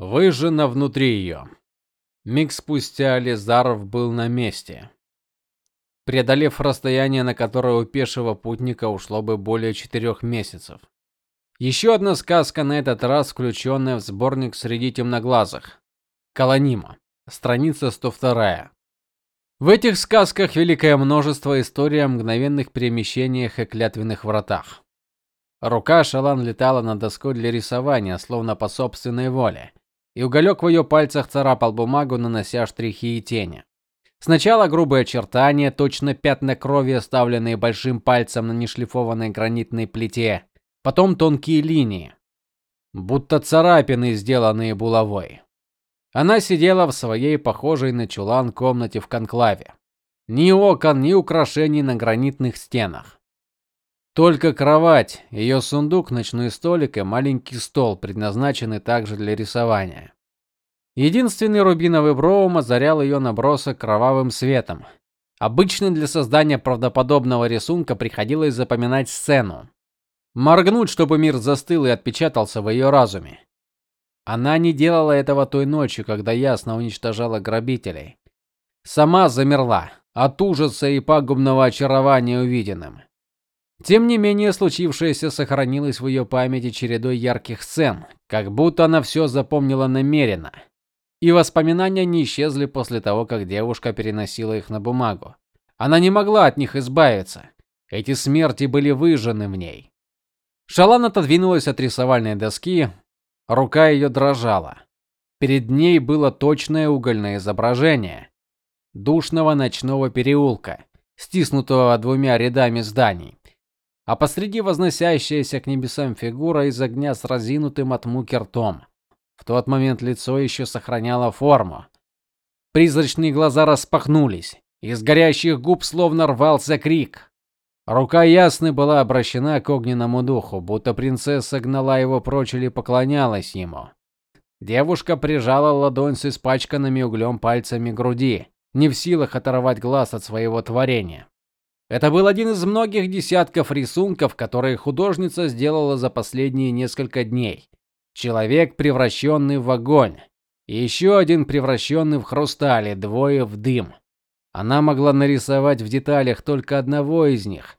Выжжено внутри ее. Миг спустя Лизаров был на месте. Преодолев расстояние, на которое у пешего путника ушло бы более четырех месяцев. Еще одна сказка, на этот раз включенная в сборник среди темноглазых. Колонима. Страница 102. В этих сказках великое множество историй о мгновенных перемещениях и клятвенных вратах. Рука Шалан летала над доской для рисования, словно по собственной воле, и уголек в ее пальцах царапал бумагу, нанося штрихи и тени. Сначала грубые очертания, точно пятна крови, оставленные большим пальцем на нешлифованной гранитной плите, потом тонкие линии, будто царапины, сделанные булавой. Она сидела в своей похожей на чулан комнате в конклаве. Ни окон, ни украшений на гранитных стенах. Только кровать, ее сундук, ночной столик и маленький стол, предназначенный также для рисования. Единственный рубиновый броум озарял ее набросок кровавым светом. Обычно для создания правдоподобного рисунка приходилось запоминать сцену, моргнуть, чтобы мир застыл и отпечатался в ее разуме. Она не делала этого той ночью, когда ясно уничтожала грабителей. Сама замерла от ужаса и пагубного очарования увиденным. Тем не менее, случившееся сохранилось в ее памяти чередой ярких сцен, как будто она все запомнила намеренно. И воспоминания не исчезли после того, как девушка переносила их на бумагу. Она не могла от них избавиться. Эти смерти были выжжены в ней. Шалан отодвинулась от рисовальной доски, Рука ее дрожала. Перед ней было точное угольное изображение душного ночного переулка, стиснутого двумя рядами зданий. А посреди возносящаяся к небесам фигура из огня с разинутым от муки ртом. В тот момент лицо еще сохраняло форму. Призрачные глаза распахнулись, из горящих губ словно рвался крик. Рука ясны была обращена к огненному духу, будто принцесса гнала его прочь или поклонялась ему. Девушка прижала ладонь с испачканными углем пальцами груди, не в силах оторвать глаз от своего творения. Это был один из многих десятков рисунков, которые художница сделала за последние несколько дней. Человек, превращенный в огонь, и еще один превращенный в хрусталь, двое в дым. Она могла нарисовать в деталях только одного из них,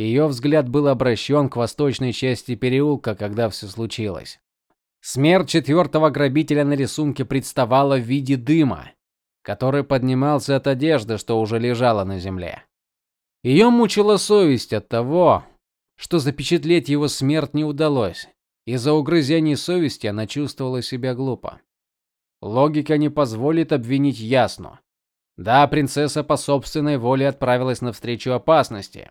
ее взгляд был обращен к восточной части переулка, когда все случилось. Смерть четвертого грабителя на рисунке представала в виде дыма, который поднимался от одежды, что уже лежала на земле. Ее мучила совесть от того, что запечатлеть его смерть не удалось. Из-за угрызений совести она чувствовала себя глупо. Логика не позволит обвинить Ясну. Да, принцесса по собственной воле отправилась навстречу опасности,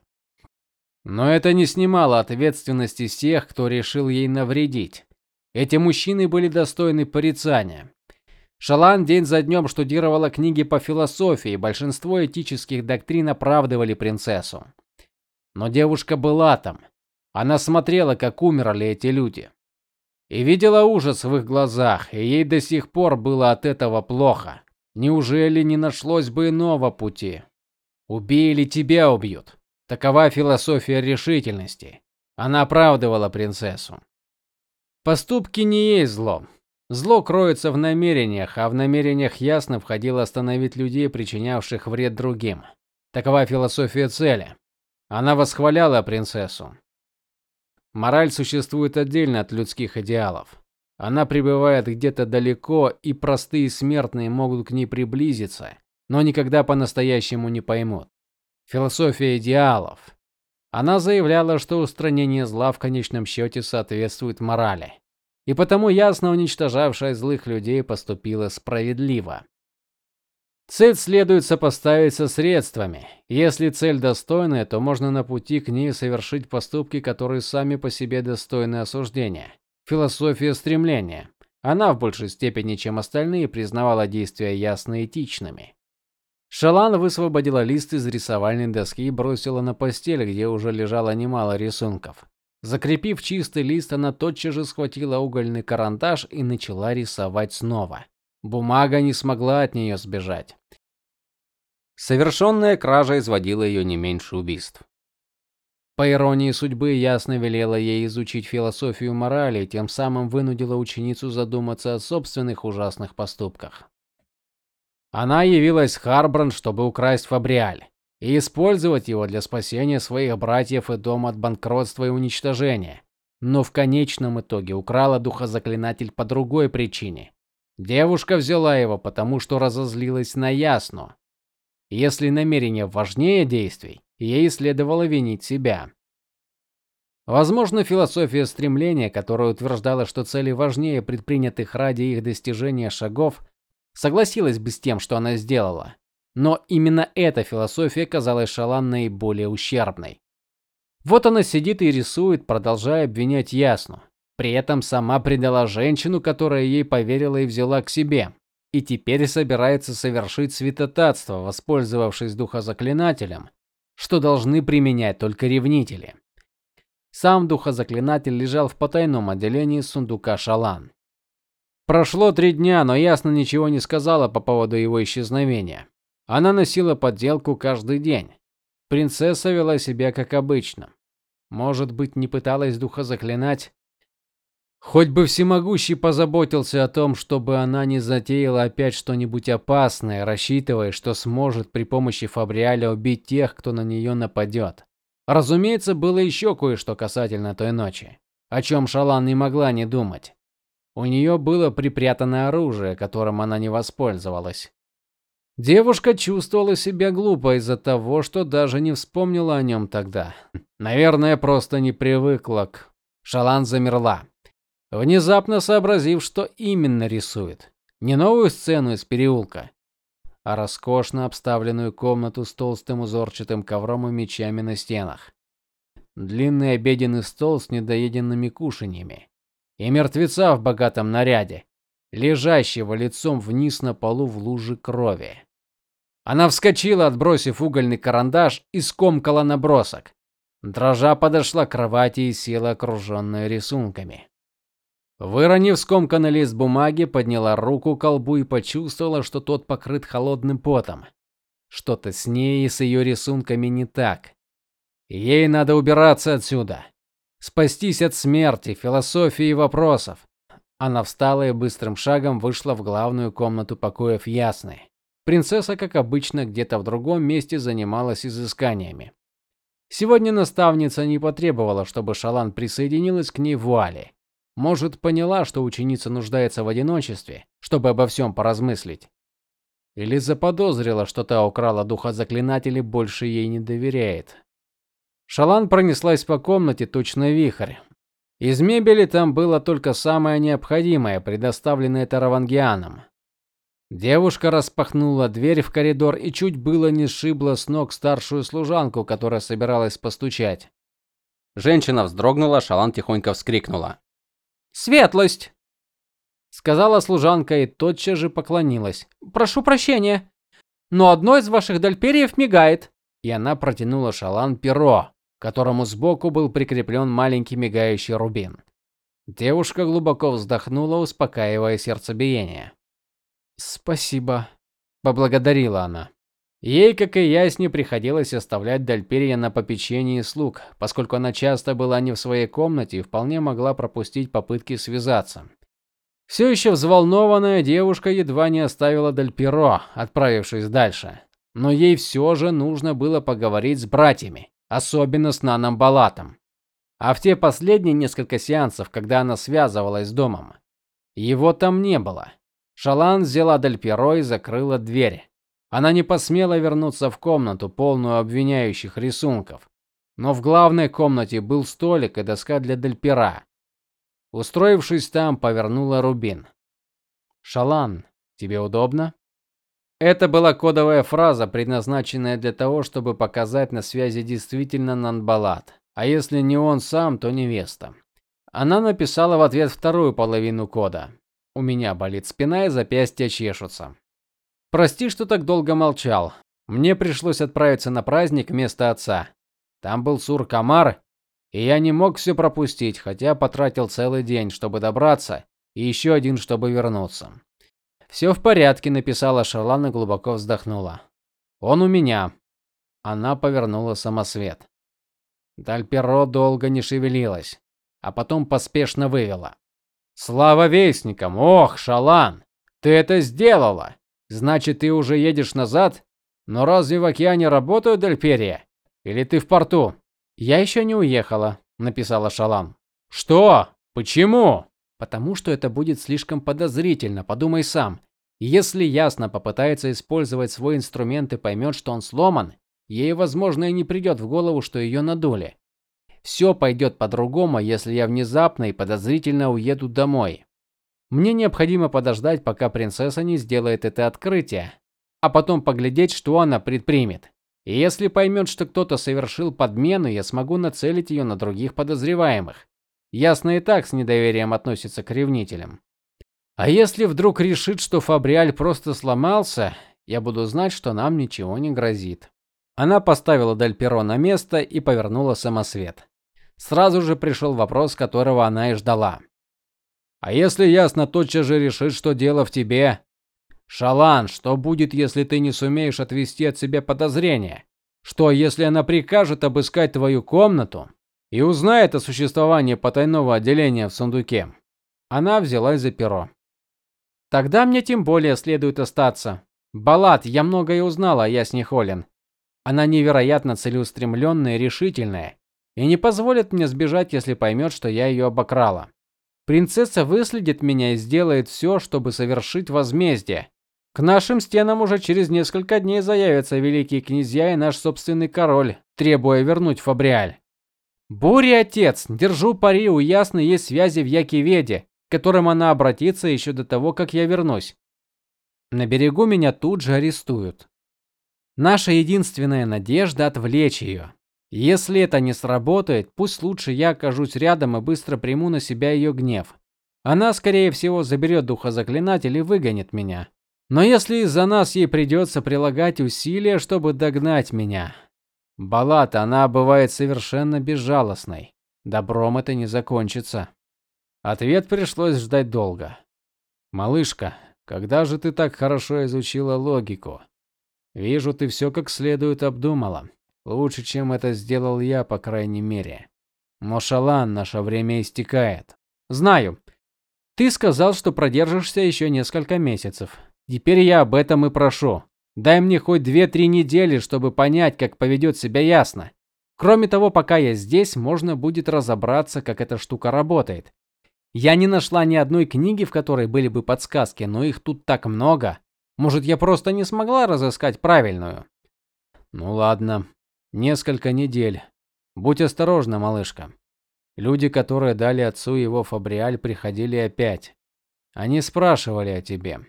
но это не снимало ответственности тех, кто решил ей навредить. Эти мужчины были достойны порицания. Шалан день за днем штудировала книги по философии, большинство этических доктрин оправдывали принцессу. Но девушка была там. Она смотрела, как умерли эти люди. И видела ужас в их глазах, и ей до сих пор было от этого плохо. Неужели не нашлось бы иного пути? Убили тебя убьют. Такова философия решительности. Она оправдывала принцессу. Поступки не есть зло. Зло кроется в намерениях, а в намерениях ясно входило остановить людей, причинявших вред другим. Такова философия цели. Она восхваляла принцессу. Мораль существует отдельно от людских идеалов. Она пребывает где-то далеко, и простые смертные могут к ней приблизиться, но никогда по-настоящему не поймут. Философия идеалов. Она заявляла, что устранение зла в конечном счете соответствует морали. И потому ясно уничтожавшая злых людей поступила справедливо. Цель следует сопоставить со средствами. Если цель достойная, то можно на пути к ней совершить поступки, которые сами по себе достойны осуждения. Философия стремления. Она в большей степени, чем остальные, признавала действия ясно этичными. Шалан высвободила лист из рисовальной доски и бросила на постель, где уже лежало немало рисунков. Закрепив чистый лист, она тотчас же схватила угольный карандаш и начала рисовать снова. Бумага не смогла от нее сбежать. Совершенная кража изводила ее не меньше убийств. по иронии судьбы, ясно велела ей изучить философию морали тем самым вынудила ученицу задуматься о собственных ужасных поступках. Она явилась в Харбран, чтобы украсть Фабриаль и использовать его для спасения своих братьев и дома от банкротства и уничтожения. Но в конечном итоге украла духозаклинатель по другой причине. Девушка взяла его, потому что разозлилась на Ясну. Если намерение важнее действий, ей следовало винить себя. Возможно, философия стремления, которая утверждала, что цели важнее предпринятых ради их достижения шагов, согласилась бы с тем, что она сделала. Но именно эта философия казалась Шалан наиболее ущербной. Вот она сидит и рисует, продолжая обвинять Ясну. При этом сама предала женщину, которая ей поверила и взяла к себе. И теперь собирается совершить святотатство, воспользовавшись духозаклинателем, что должны применять только ревнители. Сам духозаклинатель лежал в потайном отделении сундука Шалан. Прошло три дня, но ясно ничего не сказала по поводу его исчезновения. Она носила подделку каждый день. Принцесса вела себя как обычно. Может быть, не пыталась духозаклинать? Хоть бы всемогущий позаботился о том, чтобы она не затеяла опять что-нибудь опасное, рассчитывая, что сможет при помощи Фабриаля убить тех, кто на нее нападет. Разумеется, было еще кое-что касательно той ночи, о чем Шалан не могла не думать. У нее было припрятанное оружие, которым она не воспользовалась. Девушка чувствовала себя глупо из-за того, что даже не вспомнила о нем тогда. Наверное, просто не привыкла к Шалан замерла внезапно сообразив, что именно рисует. Не новую сцену из переулка, а роскошно обставленную комнату с толстым узорчатым ковром и мечами на стенах. Длинный обеденный стол с недоеденными кушаньями и мертвеца в богатом наряде, лежащего лицом вниз на полу в луже крови. Она вскочила, отбросив угольный карандаш и скомкала набросок. Дрожа подошла к кровати и села, окруженная рисунками. Выронив скомканный лист бумаги, подняла руку к колбу и почувствовала, что тот покрыт холодным потом. Что-то с ней и с ее рисунками не так. Ей надо убираться отсюда. Спастись от смерти, философии и вопросов. Она встала и быстрым шагом вышла в главную комнату покоев Ясны. Принцесса, как обычно, где-то в другом месте занималась изысканиями. Сегодня наставница не потребовала, чтобы Шалан присоединилась к ней в вуале. Может, поняла, что ученица нуждается в одиночестве, чтобы обо всем поразмыслить. Или заподозрила, что та украла духа заклинателя и больше ей не доверяет. Шалан пронеслась по комнате точно вихрь. Из мебели там было только самое необходимое, предоставленное Таравангианом. Девушка распахнула дверь в коридор и чуть было не сшибла с ног старшую служанку, которая собиралась постучать. Женщина вздрогнула, Шалан тихонько вскрикнула. Светлость, сказала служанка и тотчас же поклонилась. Прошу прощения, но одно из ваших дальпериев мигает. И она протянула Шалан перо, которому сбоку был прикреплен маленький мигающий рубин. Девушка глубоко вздохнула, успокаивая сердцебиение. "Спасибо", поблагодарила она. Ей, как и Ясне, приходилось оставлять Дальперия на попечении слуг, поскольку она часто была не в своей комнате и вполне могла пропустить попытки связаться. Все еще взволнованная девушка едва не оставила Дальперо, отправившись дальше. Но ей все же нужно было поговорить с братьями, особенно с Наном Балатом. А в те последние несколько сеансов, когда она связывалась с домом, его там не было. Шалан взяла Дальперо и закрыла дверь. Она не посмела вернуться в комнату, полную обвиняющих рисунков. Но в главной комнате был столик и доска для дельпера. Устроившись там, повернула рубин. Шалан, тебе удобно? Это была кодовая фраза, предназначенная для того, чтобы показать на связи действительно Нанбалат, а если не он сам, то невеста. Она написала в ответ вторую половину кода. У меня болит спина и запястья чешутся. Прости, что так долго молчал. Мне пришлось отправиться на праздник вместо отца. Там был Сур-Камар, и я не мог все пропустить, хотя потратил целый день, чтобы добраться, и еще один, чтобы вернуться. «Все в порядке, написала Шарлан и глубоко вздохнула. Он у меня. Она повернула самосвет. Дальперо долго не шевелилась, а потом поспешно вывела: "Слава вестникам! Ох, Шалан, ты это сделала. Значит, ты уже едешь назад? Но разве в океане работают Дальперия? Или ты в порту?" "Я еще не уехала", написала Шалан. "Что? Почему?" "Потому что это будет слишком подозрительно, подумай сам. Если ясно попытается использовать свой инструмент и поймет, что он сломан, ей, возможно, и не придет в голову, что ее надули. Все пойдет по-другому, если я внезапно и подозрительно уеду домой. Мне необходимо подождать, пока принцесса не сделает это открытие, а потом поглядеть, что она предпримет. И если поймет, что кто-то совершил подмену, я смогу нацелить ее на других подозреваемых. Ясно и так с недоверием относится к ревнителям. А если вдруг решит, что Фабриаль просто сломался, я буду знать, что нам ничего не грозит. Она поставила Дель Перо на место и повернула самосвет. Сразу же пришел вопрос, которого она и ждала. А если ясно тотчас же решит, что дело в тебе? Шалан, что будет, если ты не сумеешь отвести от себя подозрения? Что, если она прикажет обыскать твою комнату и узнает о существовании потайного отделения в сундуке? Она взялась за перо. Тогда мне тем более следует остаться. Балат, я многое узнала о Ясне Холлин. Она невероятно целеустремленная и решительная, и не позволит мне сбежать, если поймет, что я ее обокрала. Принцесса выследит меня и сделает все, чтобы совершить возмездие. К нашим стенам уже через несколько дней заявятся великие князья и наш собственный король, требуя вернуть Фабриаль. Бури, отец, держу пари, у Ясны есть связи в Якиведе, к которым она обратится еще до того, как я вернусь. На берегу меня тут же арестуют. Наша единственная надежда отвлечь ее. Если это не сработает, пусть лучше я окажусь рядом и быстро приму на себя ее гнев. Она скорее всего заберет духозаклинатель и выгонит меня. Но если из-за нас ей придется прилагать усилия, чтобы догнать меня, Балата, она бывает совершенно безжалостной. Добром это не закончится. Ответ пришлось ждать долго. Малышка, когда же ты так хорошо изучила логику? Вижу, ты все как следует обдумала. Лучше, чем это сделал я, по крайней мере. Но Шалан, наше время истекает. Знаю. Ты сказал, что продержишься еще несколько месяцев. Теперь я об этом и прошу. Дай мне хоть две-три недели, чтобы понять, как поведет себя ясно. Кроме того, пока я здесь, можно будет разобраться, как эта штука работает. Я не нашла ни одной книги, в которой были бы подсказки, но их тут так много. Может, я просто не смогла разыскать правильную. Ну ладно. Несколько недель. Будь осторожна, малышка. Люди, которые дали отцу его фабриаль, приходили опять. Они спрашивали о тебе.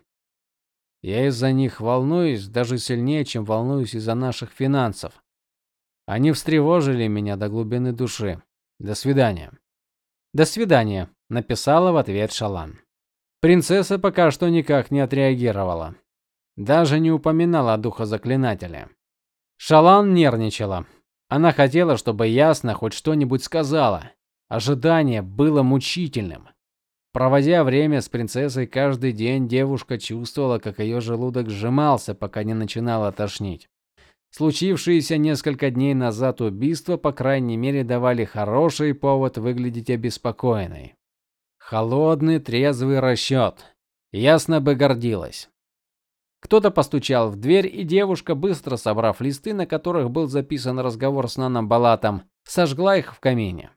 Я из-за них волнуюсь даже сильнее, чем волнуюсь из-за наших финансов. Они встревожили меня до глубины души. До свидания. До свидания, написала в ответ Шалан. Принцесса пока что никак не отреагировала. Даже не упоминала о духозаклинателе. Шалан нервничала. Она хотела, чтобы ясно хоть что-нибудь сказала. Ожидание было мучительным. Проводя время с принцессой каждый день, девушка чувствовала, как ее желудок сжимался, пока не начинало тошнить. Случившиеся несколько дней назад убийства, по крайней мере, давали хороший повод выглядеть обеспокоенной. Холодный, трезвый расчет. Ясно бы гордилась. Кто-то постучал в дверь, и девушка, быстро собрав листы, на которых был записан разговор с Наном Балатом, сожгла их в камине.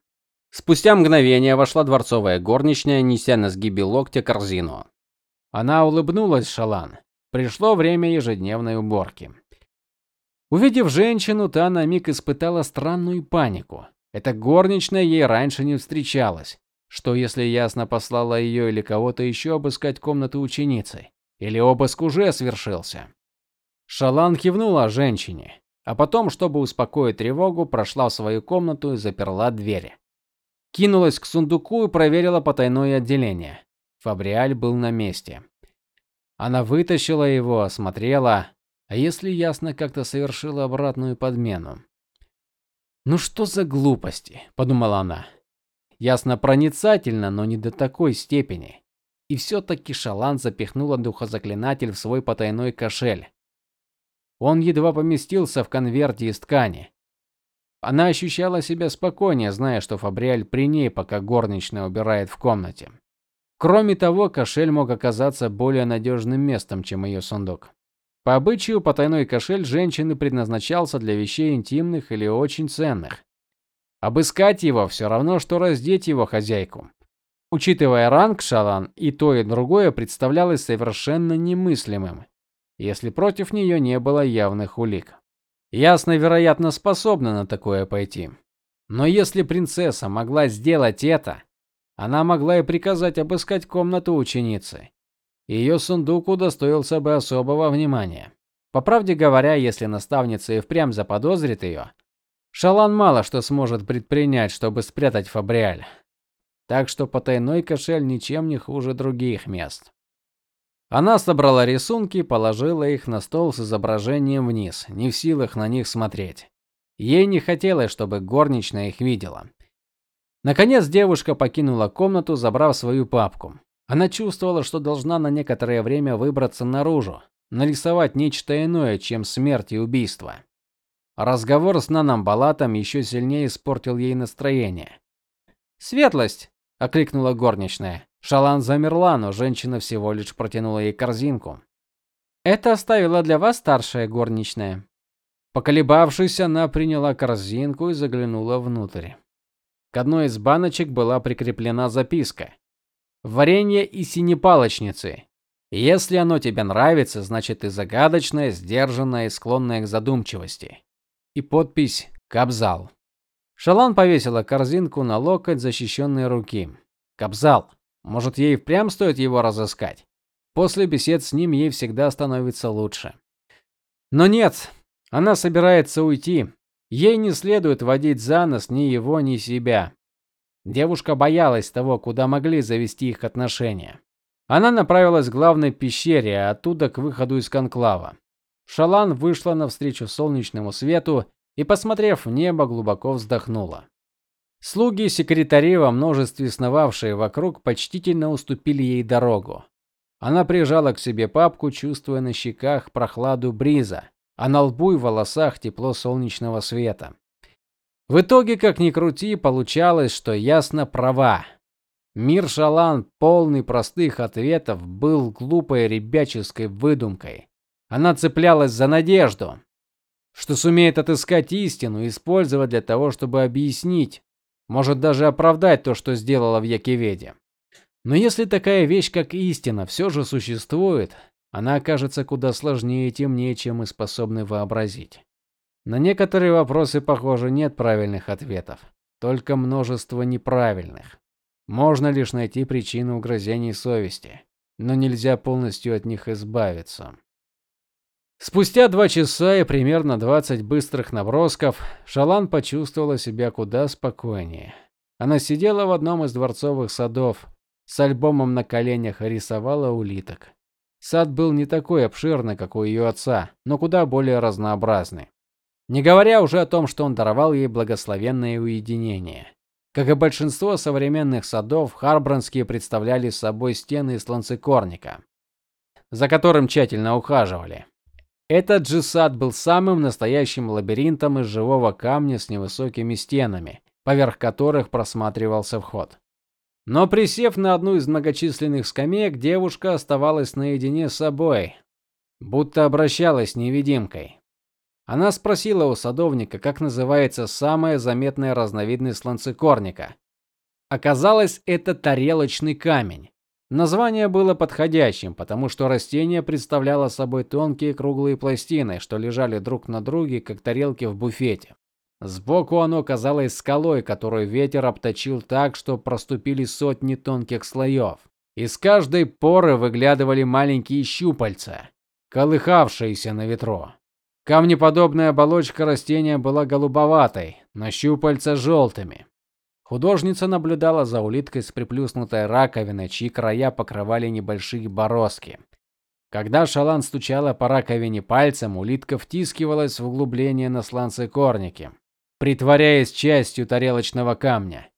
Спустя мгновение вошла дворцовая горничная, неся на сгибе локтя корзину. Она улыбнулась Шалан. Пришло время ежедневной уборки. Увидев женщину, та на миг испытала странную панику. Эта горничная ей раньше не встречалась. Что если ясно послала ее или кого-то еще обыскать комнату ученицы? Или обыск уже свершился? Шалан кивнула женщине, а потом, чтобы успокоить тревогу, прошла в свою комнату и заперла двери. Кинулась к сундуку и проверила потайное отделение. Фабриаль был на месте. Она вытащила его, осмотрела, а если ясно как-то совершила обратную подмену? Ну что за глупости, подумала она. Ясно проницательно, но не до такой степени. И все таки Шалан запихнула духозаклинатель в свой потайной кошель. Он едва поместился в конверте из ткани. Она ощущала себя спокойнее, зная, что Фабриаль при ней, пока горничная убирает в комнате. Кроме того, кошель мог оказаться более надежным местом, чем ее сундук. По обычаю, потайной кошель женщины предназначался для вещей интимных или очень ценных. Обыскать его все равно что раздеть его хозяйку. Учитывая ранг Шалан, и то, и другое представлялось совершенно немыслимым, если против нее не было явных улик. Ясно, вероятно, способна на такое пойти. Но если принцесса могла сделать это, она могла и приказать обыскать комнату ученицы. Ее сундук удостоился бы особого внимания. По правде говоря, если наставница и впрямь заподозрит ее, Шалан мало что сможет предпринять, чтобы спрятать Фабриаль. Так что потайной кошель ничем не хуже других мест. Она собрала рисунки, положила их на стол с изображением вниз, не в силах на них смотреть. Ей не хотелось, чтобы горничная их видела. Наконец девушка покинула комнату, забрав свою папку. Она чувствовала, что должна на некоторое время выбраться наружу, нарисовать нечто иное, чем смерть и убийство. Разговор с Наном Балатом еще сильнее испортил ей настроение. "Светлость", окликнула горничная. Шалан замерла, но женщина всего лишь протянула ей корзинку. "Это оставила для вас старшая горничная". Поколебавшись, она приняла корзинку и заглянула внутрь. К одной из баночек была прикреплена записка: "Варенье и синепалочницы. Если оно тебе нравится, значит ты загадочная, сдержанная и склонная к задумчивости". И подпись Кабзал. Шалан повесила корзинку на локоть защищенной руки. Кабзал. Может, ей впрямь стоит его разыскать? После бесед с ним ей всегда становится лучше. Но нет, она собирается уйти. Ей не следует водить за нос ни его, ни себя. Девушка боялась того, куда могли завести их отношения. Она направилась к главной пещере, а оттуда к выходу из конклава. Шалан вышла навстречу солнечному свету и, посмотрев в небо, глубоко вздохнула. Слуги и секретари во множестве сновавшие вокруг почтительно уступили ей дорогу. Она прижала к себе папку, чувствуя на щеках прохладу бриза, а на лбу и волосах тепло солнечного света. В итоге, как ни крути, получалось, что ясно права. Мир Шалан, полный простых ответов, был глупой ребяческой выдумкой. Она цеплялась за надежду, что сумеет отыскать истину и использовать для того, чтобы объяснить, может даже оправдать то, что сделала в Якиведе. Но если такая вещь, как истина, все же существует, она окажется куда сложнее и темнее, чем мы способны вообразить. На некоторые вопросы, похоже, нет правильных ответов, только множество неправильных. Можно лишь найти причину угрызений совести, но нельзя полностью от них избавиться. Спустя два часа и примерно 20 быстрых набросков Шалан почувствовала себя куда спокойнее. Она сидела в одном из дворцовых садов, с альбомом на коленях и рисовала улиток. Сад был не такой обширный, как у ее отца, но куда более разнообразный. Не говоря уже о том, что он даровал ей благословенное уединение. Как и большинство современных садов, Харбранские представляли собой стены из сланцекорника, за которым тщательно ухаживали. Этот же сад был самым настоящим лабиринтом из живого камня с невысокими стенами, поверх которых просматривался вход. Но присев на одну из многочисленных скамеек, девушка оставалась наедине с собой, будто обращалась невидимкой. Она спросила у садовника, как называется самая заметная разновидность сланцекорника. Оказалось, это тарелочный камень. Название было подходящим, потому что растение представляло собой тонкие круглые пластины, что лежали друг на друге, как тарелки в буфете. Сбоку оно казалось скалой, которую ветер обточил так, что проступили сотни тонких слоев. Из каждой поры выглядывали маленькие щупальца, колыхавшиеся на ветру. Камнеподобная оболочка растения была голубоватой, но щупальца желтыми. Художница наблюдала за улиткой с приплюснутой раковиной, чьи края покрывали небольшие бороздки. Когда Шалан стучала по раковине пальцем, улитка втискивалась в углубление на сланцекорнике, притворяясь частью тарелочного камня.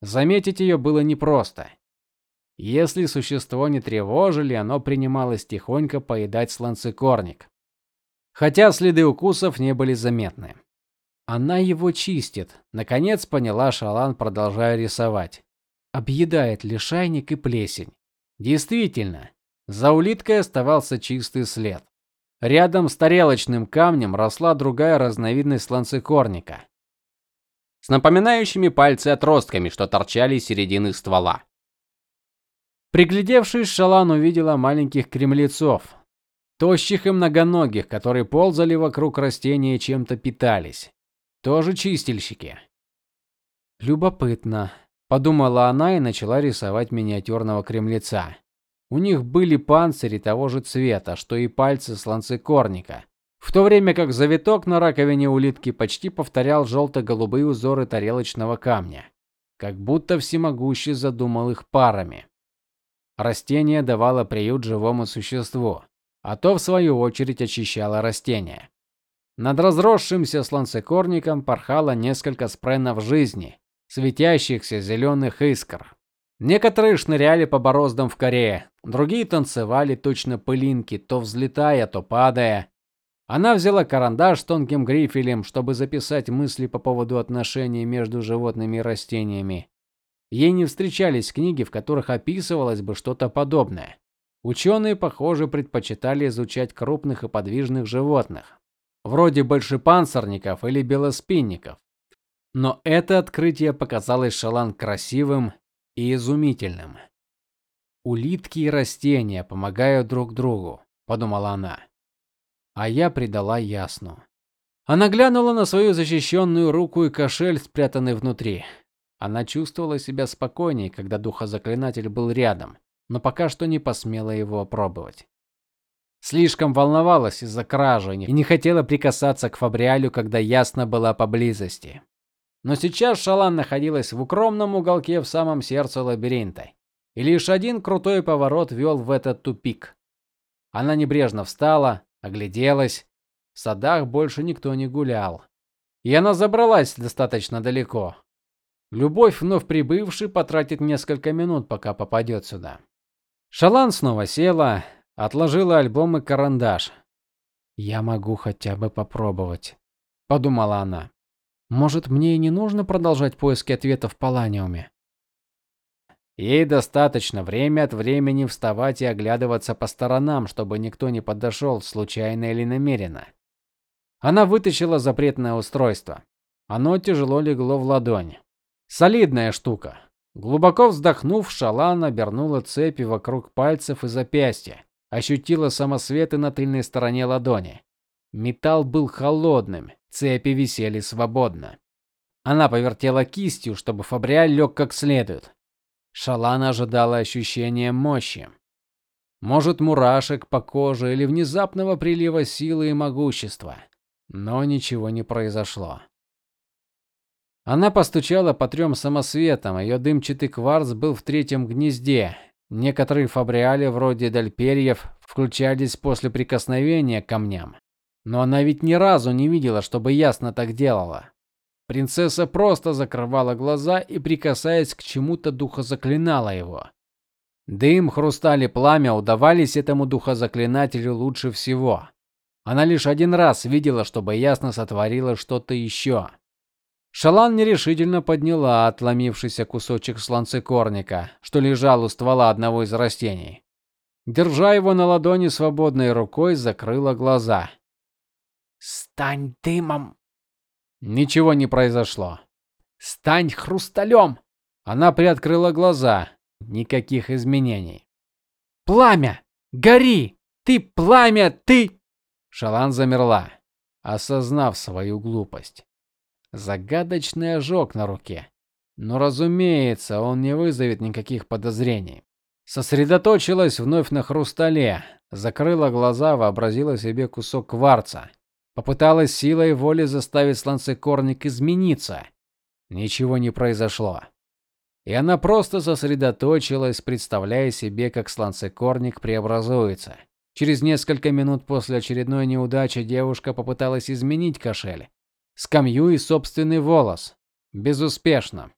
Заметить ее было непросто. Если существо не тревожили, оно принималось тихонько поедать сланцекорник. Хотя следы укусов не были заметны. Она его чистит. Наконец поняла Шалан, продолжая рисовать. Объедает лишайник и плесень. Действительно, за улиткой оставался чистый след. Рядом с тарелочным камнем росла другая разновидность сланцекорника. С напоминающими пальцы отростками, что торчали из середины ствола. Приглядевшись, Шалан увидела маленьких кремлецов, тощих и многоногих, которые ползали вокруг растения и чем-то питались. Тоже чистильщики. Любопытно, подумала она и начала рисовать миниатюрного кремлеца. У них были панцири того же цвета, что и пальцы сланцекорника, в то время как завиток на раковине улитки почти повторял желто голубые узоры тарелочного камня, как будто всемогущий задумал их парами. Растение давало приют живому существу, а то в свою очередь очищало растение. Над разросшимся сланцекорником порхало несколько спренов жизни, светящихся зеленых искр. Некоторые шныряли по бороздам в коре, другие танцевали точно пылинки, то взлетая, то падая. Она взяла карандаш с тонким грифелем, чтобы записать мысли по поводу отношений между животными и растениями. Ей не встречались книги, в которых описывалось бы что-то подобное. Ученые, похоже, предпочитали изучать крупных и подвижных животных, вроде большепанцирников или белоспинников. Но это открытие показалось Шалан красивым и изумительным. Улитки и растения помогают друг другу, подумала она. А я предала Ясну. Она глянула на свою защищенную руку и кошель, спрятанный внутри. Она чувствовала себя спокойнее, когда духозаклинатель был рядом, но пока что не посмела его опробовать. Слишком волновалась из-за кражи и не хотела прикасаться к Фабриалю, когда ясно была поблизости. Но сейчас Шалан находилась в укромном уголке в самом сердце лабиринта, и лишь один крутой поворот вел в этот тупик. Она небрежно встала, огляделась. В садах больше никто не гулял. И она забралась достаточно далеко, Любовь вновь прибывший потратит несколько минут, пока попадет сюда. Шалан снова села, отложила альбом и карандаш. Я могу хотя бы попробовать, подумала она. Может, мне и не нужно продолжать поиски ответов в Паланиуме. Ей достаточно время от времени вставать и оглядываться по сторонам, чтобы никто не подошел, случайно или намеренно. Она вытащила запретное устройство. Оно тяжело легло в ладонь. Солидная штука. Глубоко вздохнув, Шалан обернула цепи вокруг пальцев и запястья, ощутила самосветы на тыльной стороне ладони. Металл был холодным, цепи висели свободно. Она повертела кистью, чтобы фабриаль лег как следует. Шалан ожидала ощущения мощи. Может, мурашек по коже или внезапного прилива силы и могущества. Но ничего не произошло. Она постучала по трем самосветам. Ее дымчатый кварц был в третьем гнезде. Некоторые фабриали, вроде дальперьев, включались после прикосновения к камням. Но она ведь ни разу не видела, чтобы ясно так делала. Принцесса просто закрывала глаза и, прикасаясь к чему-то, духозаклинала его. Дым, хрусталь и пламя удавались этому духозаклинателю лучше всего. Она лишь один раз видела, чтобы ясно сотворила что-то еще. Шалан нерешительно подняла отломившийся кусочек сланцекорника, что лежал у ствола одного из растений. Держа его на ладони свободной рукой, закрыла глаза. "Стань дымом". Ничего не произошло. "Стань хрусталем!» Она приоткрыла глаза. Никаких изменений. "Пламя! Гори! Ты пламя, ты!" Шалан замерла, осознав свою глупость. Загадочный ожог на руке. Но, разумеется, он не вызовет никаких подозрений. Сосредоточилась вновь на хрустале, закрыла глаза, вообразила себе кусок кварца. Попыталась силой воли заставить сланцекорник измениться. Ничего не произошло. И она просто сосредоточилась, представляя себе, как сланцекорник преобразуется. Через несколько минут после очередной неудачи девушка попыталась изменить кошель, скамью и собственный волос. Безуспешно.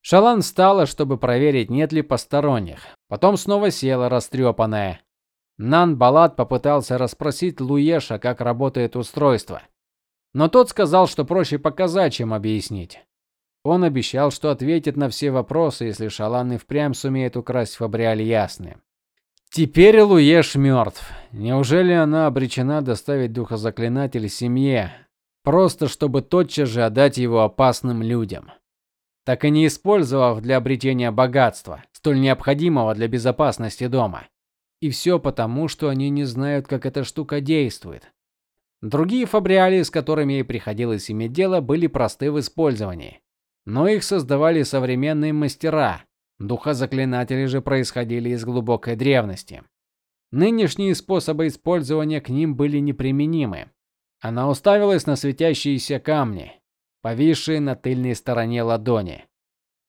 Шалан встала, чтобы проверить, нет ли посторонних. Потом снова села растрепанная. Нан Балат попытался расспросить Луеша, как работает устройство. Но тот сказал, что проще показать, чем объяснить. Он обещал, что ответит на все вопросы, если Шалан и впрямь сумеет украсть Фабриаль Ясный. Теперь Луеш мертв. Неужели она обречена доставить духозаклинатель семье, просто чтобы тотчас же отдать его опасным людям? Так и не использовав для обретения богатства, столь необходимого для безопасности дома. И все потому, что они не знают, как эта штука действует. Другие фабриали, с которыми ей приходилось иметь дело, были просты в использовании, но их создавали современные мастера. Духозаклинатели же происходили из глубокой древности. Нынешние способы использования к ним были неприменимы. Она уставилась на светящиеся камни, повисшие на тыльной стороне ладони.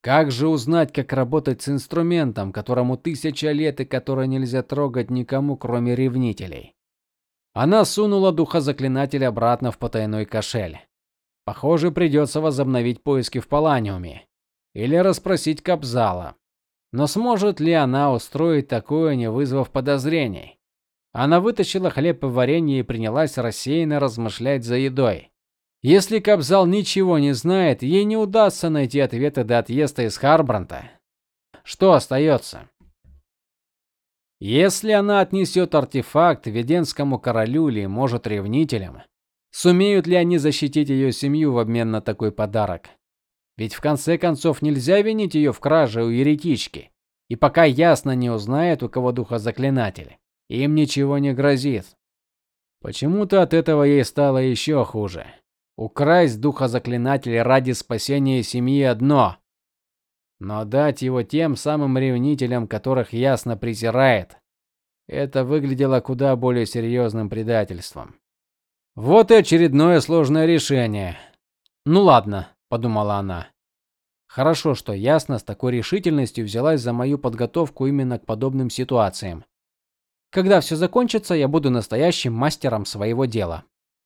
Как же узнать, как работать с инструментом, которому тысяча лет и который нельзя трогать никому, кроме ревнителей? Она сунула духозаклинатель обратно в потайной кошель. Похоже, придется возобновить поиски в Паланиуме или расспросить Капзала. Но сможет ли она устроить такое, не вызвав подозрений? Она вытащила хлеб и варенье и принялась рассеянно размышлять за едой. Если Капзал ничего не знает, ей не удастся найти ответы до отъезда из Харбранта. Что остается? Если она отнесет артефакт Веденскому королю или, может, ревнителям, сумеют ли они защитить ее семью в обмен на такой подарок? Ведь в конце концов нельзя винить ее в краже у еретички. И пока ясно не узнает, у кого духозаклинатель, им ничего не грозит. Почему-то от этого ей стало еще хуже. Украсть духозаклинатель ради спасения семьи одно, но дать его тем самым ревнителям, которых ясно презирает, это выглядело куда более серьезным предательством. Вот и очередное сложное решение. Ну ладно, подумала она. Хорошо, что ясно с такой решительностью взялась за мою подготовку именно к подобным ситуациям. Когда все закончится, я буду настоящим мастером своего дела.